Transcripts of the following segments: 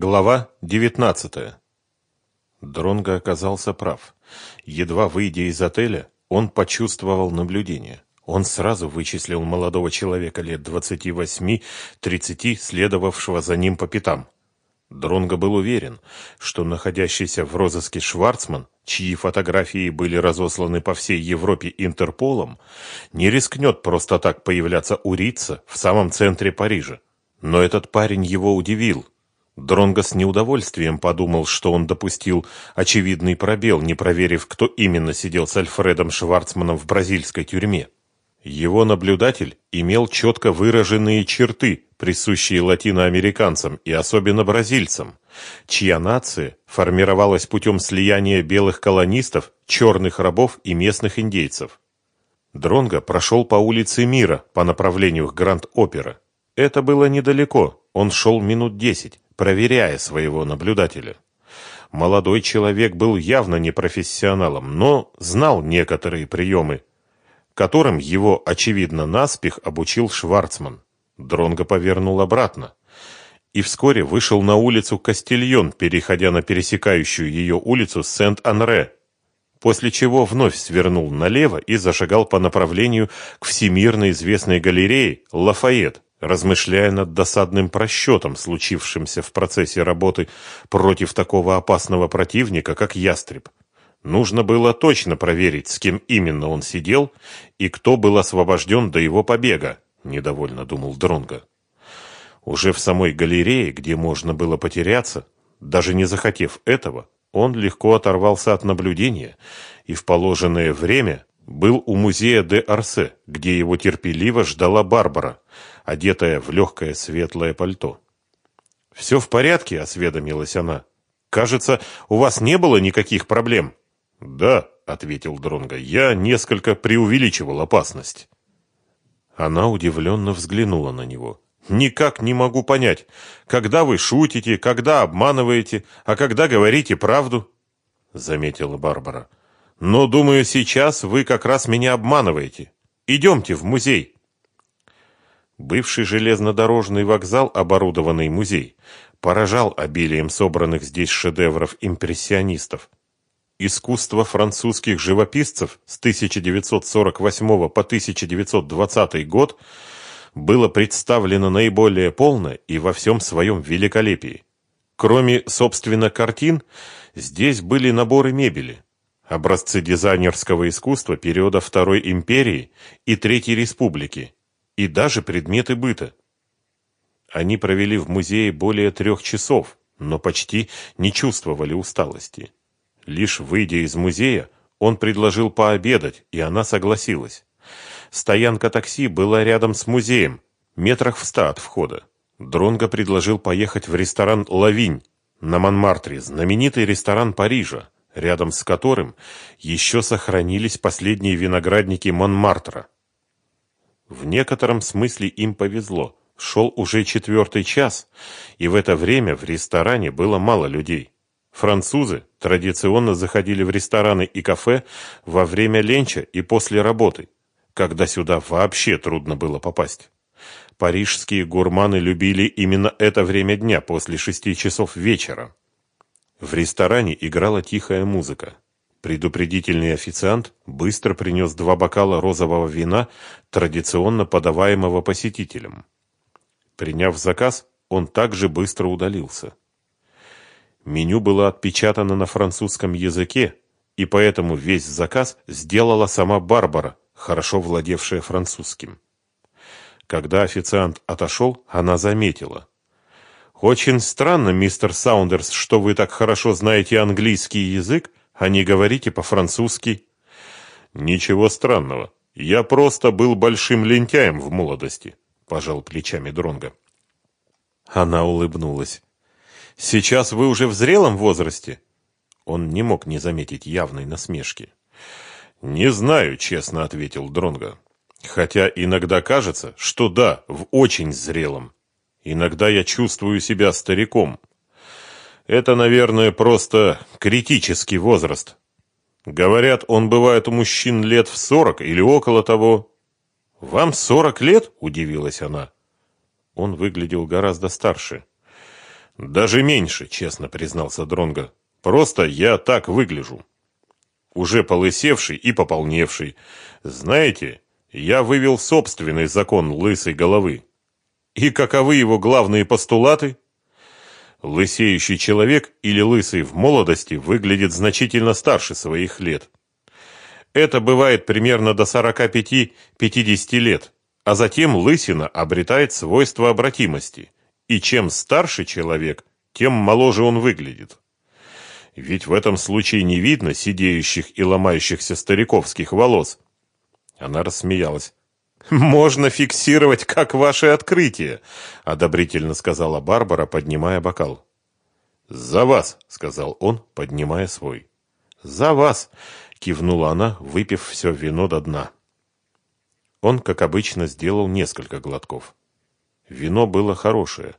Глава 19. Дронго оказался прав. Едва выйдя из отеля, он почувствовал наблюдение. Он сразу вычислил молодого человека лет 28-30, следовавшего за ним по пятам. Дронго был уверен, что находящийся в розыске Шварцман, чьи фотографии были разосланы по всей Европе Интерполом, не рискнет просто так появляться у Рица в самом центре Парижа. Но этот парень его удивил. Дронго с неудовольствием подумал, что он допустил очевидный пробел, не проверив, кто именно сидел с Альфредом Шварцманом в бразильской тюрьме. Его наблюдатель имел четко выраженные черты, присущие латиноамериканцам и особенно бразильцам, чья нация формировалась путем слияния белых колонистов, черных рабов и местных индейцев. Дронго прошел по улице Мира по направлению к Гранд-Опера. Это было недалеко, он шел минут десять, проверяя своего наблюдателя. Молодой человек был явно не профессионалом, но знал некоторые приемы, которым его, очевидно, наспех обучил Шварцман. Дронго повернул обратно и вскоре вышел на улицу Кастильон, переходя на пересекающую ее улицу Сент-Анре, после чего вновь свернул налево и зашагал по направлению к всемирно известной галерее Лафайет, размышляя над досадным просчетом, случившимся в процессе работы против такого опасного противника, как ястреб. Нужно было точно проверить, с кем именно он сидел и кто был освобожден до его побега, недовольно думал Дронга. Уже в самой галерее, где можно было потеряться, даже не захотев этого, он легко оторвался от наблюдения и в положенное время был у музея де Арсе, где его терпеливо ждала Барбара, одетая в легкое светлое пальто. «Все в порядке?» – осведомилась она. «Кажется, у вас не было никаких проблем?» «Да», — ответил Дронго, — «я несколько преувеличивал опасность». Она удивленно взглянула на него. «Никак не могу понять, когда вы шутите, когда обманываете, а когда говорите правду?» Заметила Барбара. «Но, думаю, сейчас вы как раз меня обманываете. Идемте в музей». Бывший железнодорожный вокзал, оборудованный музей, поражал обилием собранных здесь шедевров импрессионистов. Искусство французских живописцев с 1948 по 1920 год было представлено наиболее полно и во всем своем великолепии. Кроме, собственно, картин, здесь были наборы мебели, образцы дизайнерского искусства периода Второй империи и Третьей республики, и даже предметы быта. Они провели в музее более трех часов, но почти не чувствовали усталости. Лишь выйдя из музея, он предложил пообедать, и она согласилась. Стоянка такси была рядом с музеем, метрах в ста от входа. Дронго предложил поехать в ресторан «Лавинь» на Монмартре, знаменитый ресторан Парижа, рядом с которым еще сохранились последние виноградники Монмартра. В некотором смысле им повезло. Шел уже четвертый час, и в это время в ресторане было мало людей. Французы традиционно заходили в рестораны и кафе во время ленча и после работы, когда сюда вообще трудно было попасть. Парижские гурманы любили именно это время дня после шести часов вечера. В ресторане играла тихая музыка. Предупредительный официант быстро принес два бокала розового вина, традиционно подаваемого посетителям. Приняв заказ, он также быстро удалился. Меню было отпечатано на французском языке, и поэтому весь заказ сделала сама Барбара, хорошо владевшая французским. Когда официант отошел, она заметила. «Очень странно, мистер Саундерс, что вы так хорошо знаете английский язык, а не говорите по-французски». «Ничего странного. Я просто был большим лентяем в молодости», – пожал плечами Дронга. Она улыбнулась. Сейчас вы уже в зрелом возрасте? Он не мог не заметить явной насмешки. Не знаю, честно ответил Дронга. Хотя иногда кажется, что да, в очень зрелом. Иногда я чувствую себя стариком. Это, наверное, просто критический возраст. Говорят, он бывает у мужчин лет в сорок или около того. Вам сорок лет? удивилась она. Он выглядел гораздо старше. Даже меньше, честно признался Дронга. Просто я так выгляжу. Уже полысевший и пополневший. Знаете, я вывел собственный закон лысой головы. И каковы его главные постулаты? Лысеющий человек или лысый в молодости выглядит значительно старше своих лет. Это бывает примерно до 45-50 лет, а затем лысина обретает свойство обратимости. И чем старше человек, тем моложе он выглядит. Ведь в этом случае не видно сидеющих и ломающихся стариковских волос. Она рассмеялась. «Можно фиксировать, как ваше открытие», — одобрительно сказала Барбара, поднимая бокал. «За вас», — сказал он, поднимая свой. «За вас», — кивнула она, выпив все вино до дна. Он, как обычно, сделал несколько глотков. Вино было хорошее,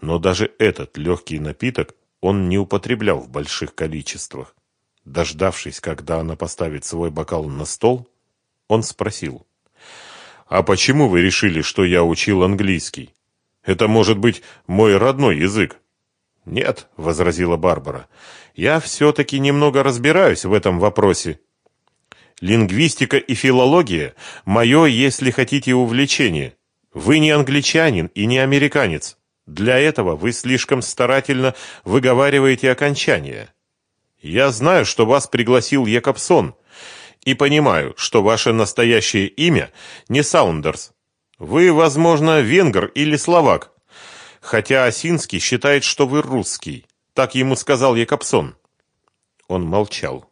но даже этот легкий напиток он не употреблял в больших количествах. Дождавшись, когда она поставит свой бокал на стол, он спросил. «А почему вы решили, что я учил английский? Это может быть мой родной язык?» «Нет», — возразила Барбара, — «я все-таки немного разбираюсь в этом вопросе. Лингвистика и филология — мое, если хотите, увлечение. Вы не англичанин и не американец. Для этого вы слишком старательно выговариваете окончания. Я знаю, что вас пригласил Якобсон, и понимаю, что ваше настоящее имя не Саундерс. Вы, возможно, венгр или словак. Хотя Осинский считает, что вы русский. Так ему сказал Якобсон. Он молчал.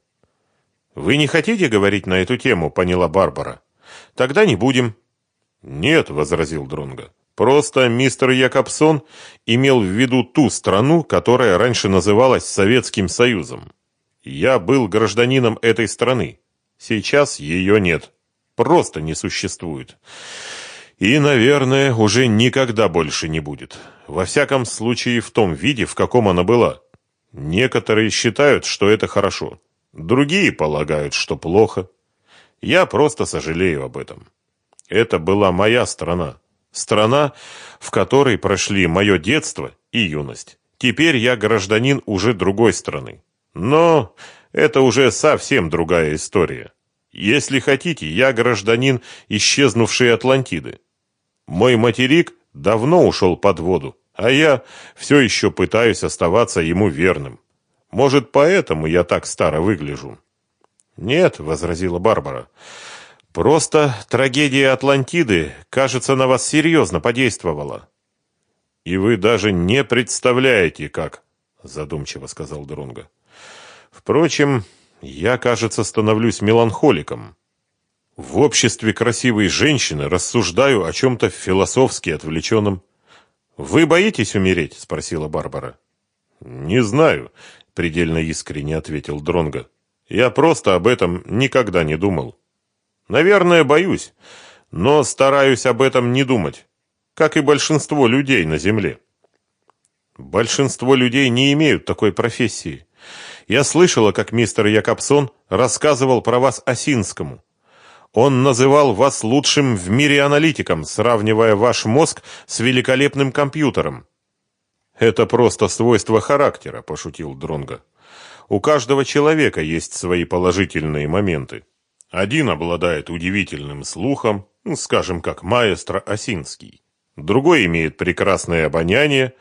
Вы не хотите говорить на эту тему, поняла Барбара. Тогда не будем. Нет, возразил Дронга. Просто мистер Якобсон имел в виду ту страну, которая раньше называлась Советским Союзом. Я был гражданином этой страны. Сейчас ее нет. Просто не существует. И, наверное, уже никогда больше не будет. Во всяком случае, в том виде, в каком она была. Некоторые считают, что это хорошо. Другие полагают, что плохо. Я просто сожалею об этом. Это была моя страна. Страна, в которой прошли мое детство и юность. Теперь я гражданин уже другой страны. Но это уже совсем другая история. Если хотите, я гражданин исчезнувшей Атлантиды. Мой материк давно ушел под воду, а я все еще пытаюсь оставаться ему верным. Может, поэтому я так старо выгляжу? Нет, возразила Барбара. Просто трагедия Атлантиды, кажется, на вас серьезно подействовала. И вы даже не представляете, как, задумчиво сказал Дронга. Впрочем, я, кажется, становлюсь меланхоликом. В обществе красивой женщины рассуждаю о чем-то философски отвлеченном. «Вы боитесь умереть?» – спросила Барбара. «Не знаю», – предельно искренне ответил Дронго. «Я просто об этом никогда не думал. Наверное, боюсь, но стараюсь об этом не думать, как и большинство людей на Земле». «Большинство людей не имеют такой профессии. Я слышала, как мистер Якобсон рассказывал про вас Осинскому. Он называл вас лучшим в мире аналитиком, сравнивая ваш мозг с великолепным компьютером. Это просто свойство характера, пошутил Дронга. У каждого человека есть свои положительные моменты. Один обладает удивительным слухом, ну, скажем, как маэстро Осинский. Другой имеет прекрасное обоняние,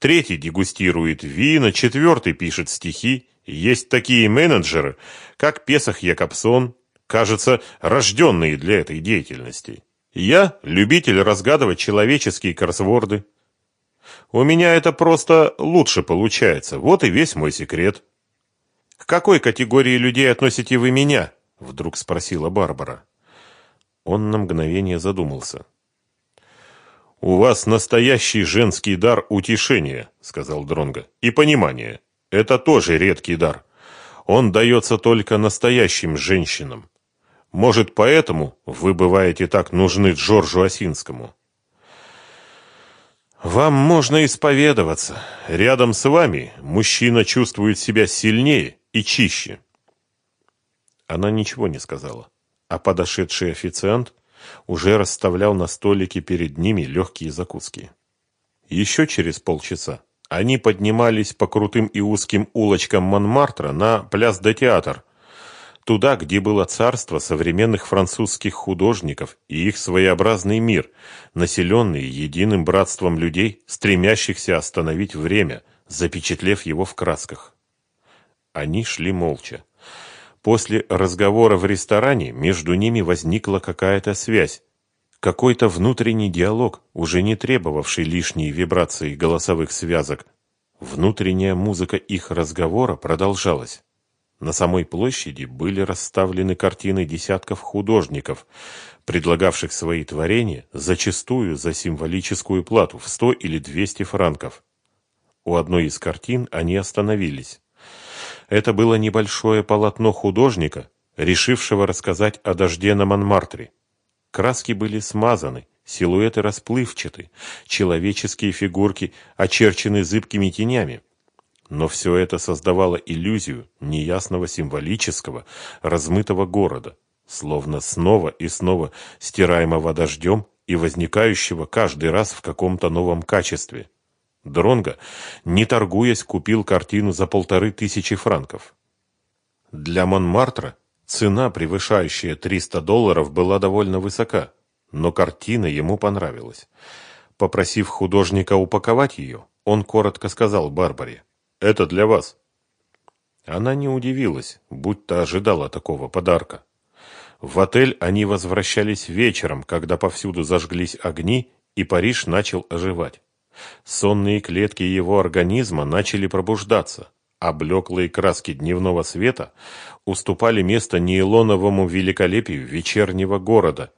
третий дегустирует вина, четвертый пишет стихи, есть такие менеджеры, как Песах Якобсон, кажется, рожденные для этой деятельности. Я любитель разгадывать человеческие кроссворды. У меня это просто лучше получается. Вот и весь мой секрет. К какой категории людей относите вы меня? Вдруг спросила Барбара. Он на мгновение задумался. У вас настоящий женский дар утешения, сказал Дронга, и понимания. Это тоже редкий дар. Он дается только настоящим женщинам. Может, поэтому вы бываете так нужны Джорджу Осинскому? Вам можно исповедоваться. Рядом с вами мужчина чувствует себя сильнее и чище. Она ничего не сказала, а подошедший официант уже расставлял на столике перед ними легкие закуски. Еще через полчаса Они поднимались по крутым и узким улочкам Монмартра на пляс де театр, туда, где было царство современных французских художников и их своеобразный мир, населенный единым братством людей, стремящихся остановить время, запечатлев его в красках. Они шли молча. После разговора в ресторане между ними возникла какая-то связь, какой-то внутренний диалог, уже не требовавший лишней вибрации голосовых связок. Внутренняя музыка их разговора продолжалась. На самой площади были расставлены картины десятков художников, предлагавших свои творения зачастую за символическую плату в 100 или 200 франков. У одной из картин они остановились. Это было небольшое полотно художника, решившего рассказать о дожде на Монмартре. Краски были смазаны, силуэты расплывчаты, человеческие фигурки очерчены зыбкими тенями. Но все это создавало иллюзию неясного символического, размытого города, словно снова и снова стираемого дождем и возникающего каждый раз в каком-то новом качестве. Дронго, не торгуясь, купил картину за полторы тысячи франков. Для Монмартра Цена, превышающая 300 долларов, была довольно высока, но картина ему понравилась. Попросив художника упаковать ее, он коротко сказал Барбаре, «Это для вас». Она не удивилась, будто ожидала такого подарка. В отель они возвращались вечером, когда повсюду зажглись огни, и Париж начал оживать. Сонные клетки его организма начали пробуждаться а блеклые краски дневного света уступали место нейлоновому великолепию вечернего города,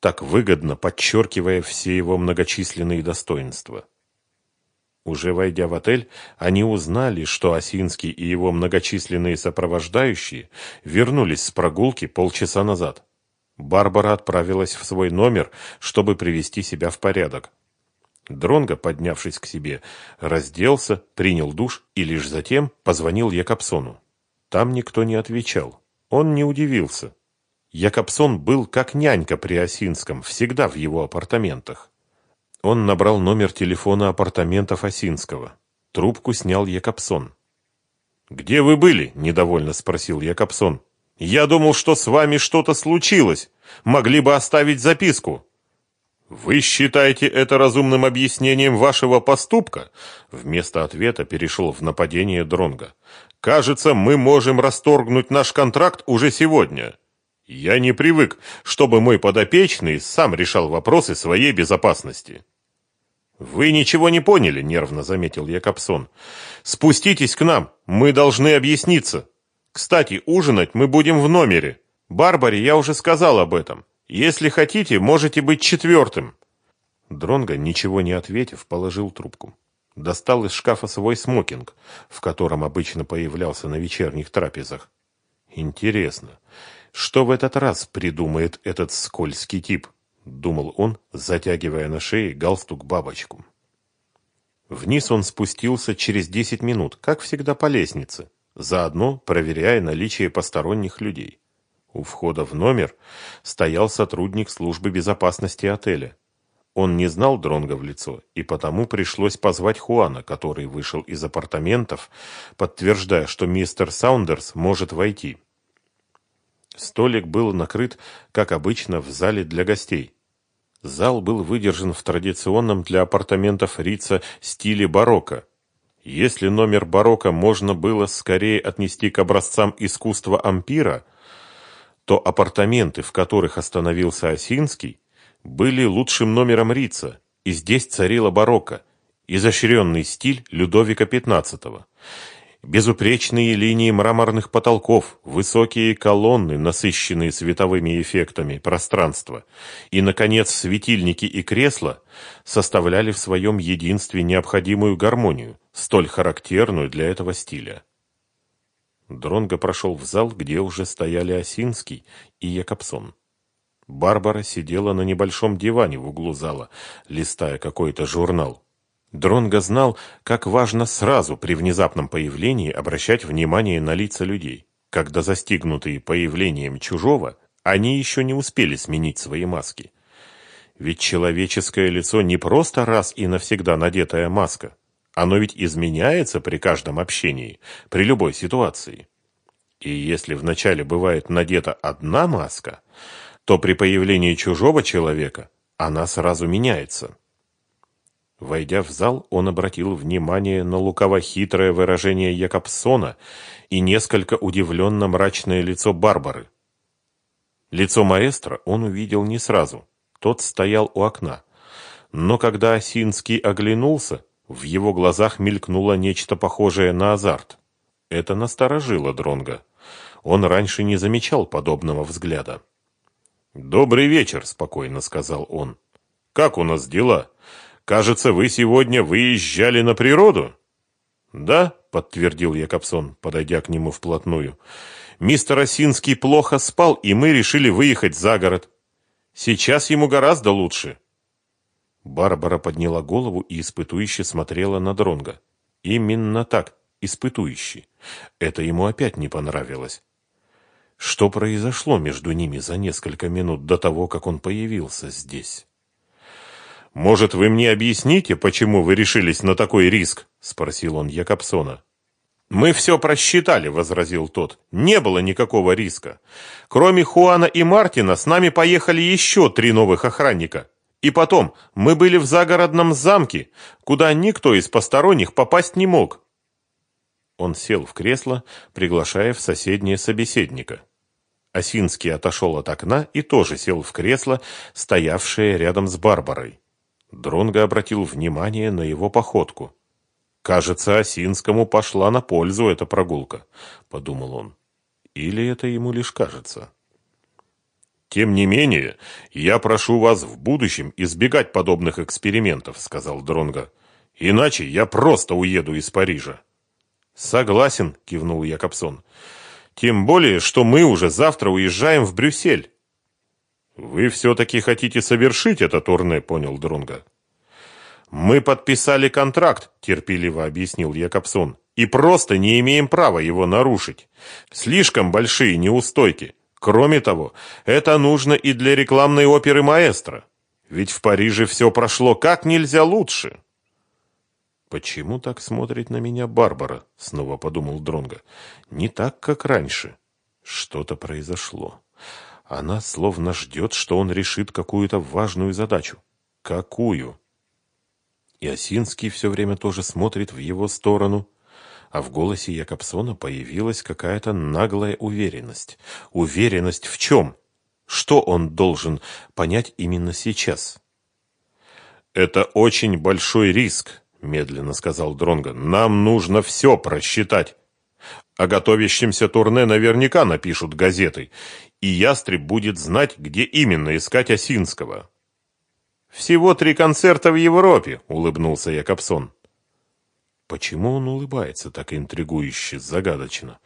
так выгодно подчеркивая все его многочисленные достоинства. Уже войдя в отель, они узнали, что Осинский и его многочисленные сопровождающие вернулись с прогулки полчаса назад. Барбара отправилась в свой номер, чтобы привести себя в порядок. Дронго, поднявшись к себе, разделся, принял душ и лишь затем позвонил Якобсону. Там никто не отвечал. Он не удивился. Якобсон был как нянька при Осинском, всегда в его апартаментах. Он набрал номер телефона апартаментов Осинского. Трубку снял Якобсон. «Где вы были?» – недовольно спросил Якобсон. «Я думал, что с вами что-то случилось. Могли бы оставить записку». «Вы считаете это разумным объяснением вашего поступка?» Вместо ответа перешел в нападение Дронга. «Кажется, мы можем расторгнуть наш контракт уже сегодня. Я не привык, чтобы мой подопечный сам решал вопросы своей безопасности». «Вы ничего не поняли», — нервно заметил Якобсон. «Спуститесь к нам, мы должны объясниться. Кстати, ужинать мы будем в номере. Барбаре я уже сказал об этом. Если хотите, можете быть четвертым». Дронго, ничего не ответив, положил трубку. Достал из шкафа свой смокинг, в котором обычно появлялся на вечерних трапезах. «Интересно, что в этот раз придумает этот скользкий тип?» — думал он, затягивая на шее галстук-бабочку. Вниз он спустился через десять минут, как всегда по лестнице, заодно проверяя наличие посторонних людей. У входа в номер стоял сотрудник службы безопасности отеля. Он не знал Дронга в лицо, и потому пришлось позвать Хуана, который вышел из апартаментов, подтверждая, что мистер Саундерс может войти. Столик был накрыт, как обычно, в зале для гостей. Зал был выдержан в традиционном для апартаментов Рица стиле барокко. Если номер барокко можно было скорее отнести к образцам искусства ампира – то апартаменты, в которых остановился Осинский, были лучшим номером Рица, и здесь царила барокко, изощренный стиль Людовика XV. Безупречные линии мраморных потолков, высокие колонны, насыщенные световыми эффектами пространства, и, наконец, светильники и кресла составляли в своем единстве необходимую гармонию, столь характерную для этого стиля. Дронго прошел в зал, где уже стояли Осинский и Якобсон. Барбара сидела на небольшом диване в углу зала, листая какой-то журнал. Дронго знал, как важно сразу при внезапном появлении обращать внимание на лица людей. Когда застигнутые появлением чужого, они еще не успели сменить свои маски. Ведь человеческое лицо не просто раз и навсегда надетая маска, Оно ведь изменяется при каждом общении, при любой ситуации. И если вначале бывает надета одна маска, то при появлении чужого человека она сразу меняется. Войдя в зал, он обратил внимание на лукаво-хитрое выражение Якобсона и несколько удивленно мрачное лицо Барбары. Лицо маэстро он увидел не сразу. Тот стоял у окна. Но когда Осинский оглянулся, в его глазах мелькнуло нечто похожее на азарт. Это насторожило Дронга. Он раньше не замечал подобного взгляда. «Добрый вечер», — спокойно сказал он. «Как у нас дела? Кажется, вы сегодня выезжали на природу?» «Да», — подтвердил Якобсон, подойдя к нему вплотную. «Мистер Осинский плохо спал, и мы решили выехать за город. Сейчас ему гораздо лучше». Барбара подняла голову и испытующе смотрела на Дронга. Именно так, испытующий. Это ему опять не понравилось. Что произошло между ними за несколько минут до того, как он появился здесь? «Может, вы мне объясните, почему вы решились на такой риск?» – спросил он Якобсона. «Мы все просчитали», – возразил тот. «Не было никакого риска. Кроме Хуана и Мартина, с нами поехали еще три новых охранника. И потом, мы были в загородном замке, куда никто из посторонних попасть не мог. Он сел в кресло, приглашая в соседнее собеседника. Осинский отошел от окна и тоже сел в кресло, стоявшее рядом с Барбарой. Дронго обратил внимание на его походку. «Кажется, Осинскому пошла на пользу эта прогулка», — подумал он. «Или это ему лишь кажется?» Тем не менее, я прошу вас в будущем избегать подобных экспериментов, сказал Дронга. Иначе я просто уеду из Парижа. Согласен, кивнул Якобсон. Тем более, что мы уже завтра уезжаем в Брюссель. Вы все-таки хотите совершить это турне, понял Дронга. Мы подписали контракт, терпеливо объяснил Якобсон, и просто не имеем права его нарушить. Слишком большие неустойки. Кроме того, это нужно и для рекламной оперы маэстро. Ведь в Париже все прошло как нельзя лучше. Почему так смотрит на меня Барбара? снова подумал Дронга. Не так, как раньше. Что-то произошло. Она словно ждет, что он решит какую-то важную задачу. Какую? И Осинский все время тоже смотрит в его сторону а в голосе Якобсона появилась какая-то наглая уверенность. Уверенность в чем? Что он должен понять именно сейчас? «Это очень большой риск», — медленно сказал Дронго. «Нам нужно все просчитать. О готовящемся турне наверняка напишут газеты, и Ястреб будет знать, где именно искать Осинского». «Всего три концерта в Европе», — улыбнулся Якобсон. Почему он улыбается так интригующе, загадочно?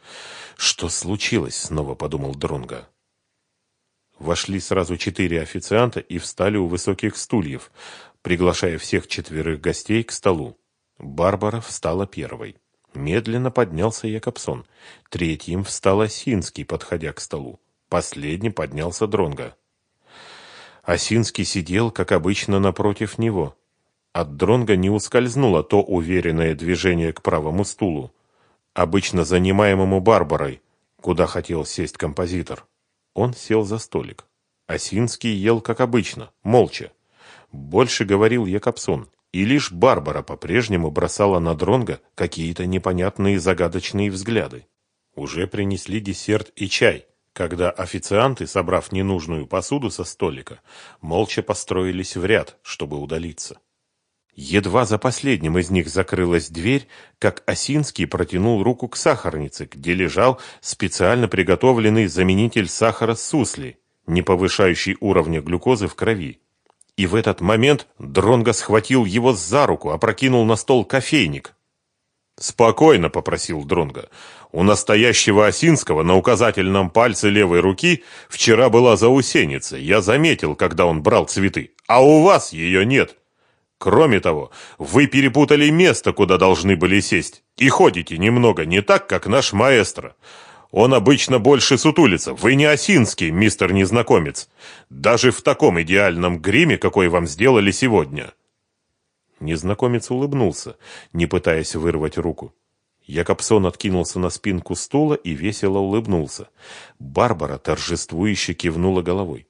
Что случилось? Снова подумал Дронга. Вошли сразу четыре официанта и встали у высоких стульев, приглашая всех четверых гостей к столу. Барбара встала первой. Медленно поднялся Якобсон. Третьим встал Осинский, подходя к столу. Последним поднялся Дронга. Осинский сидел, как обычно, напротив него. От дронга не ускользнуло то уверенное движение к правому стулу, обычно занимаемому Барбарой, куда хотел сесть композитор. Он сел за столик. Осинский ел, как обычно, молча. Больше говорил Якобсон, и лишь Барбара по-прежнему бросала на дронга какие-то непонятные загадочные взгляды. Уже принесли десерт и чай, когда официанты, собрав ненужную посуду со столика, молча построились в ряд, чтобы удалиться. Едва за последним из них закрылась дверь, как Осинский протянул руку к сахарнице, где лежал специально приготовленный заменитель сахара сусли, не повышающий уровня глюкозы в крови. И в этот момент Дронго схватил его за руку, опрокинул на стол кофейник. «Спокойно», — попросил Дронго. «У настоящего Осинского на указательном пальце левой руки вчера была заусеница. Я заметил, когда он брал цветы. А у вас ее нет». Кроме того, вы перепутали место, куда должны были сесть, и ходите немного не так, как наш маэстро. Он обычно больше сутулится. Вы не осинский, мистер незнакомец. Даже в таком идеальном гриме, какой вам сделали сегодня. Незнакомец улыбнулся, не пытаясь вырвать руку. Якобсон откинулся на спинку стула и весело улыбнулся. Барбара торжествующе кивнула головой.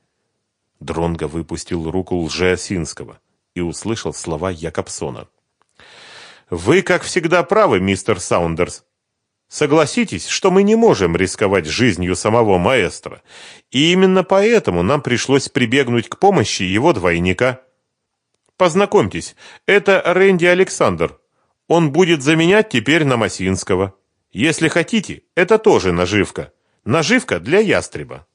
Дронго выпустил руку лжеосинского и услышал слова Якобсона. «Вы, как всегда, правы, мистер Саундерс. Согласитесь, что мы не можем рисковать жизнью самого маэстро, и именно поэтому нам пришлось прибегнуть к помощи его двойника. Познакомьтесь, это Рэнди Александр. Он будет заменять теперь Намасинского. Если хотите, это тоже наживка. Наживка для ястреба.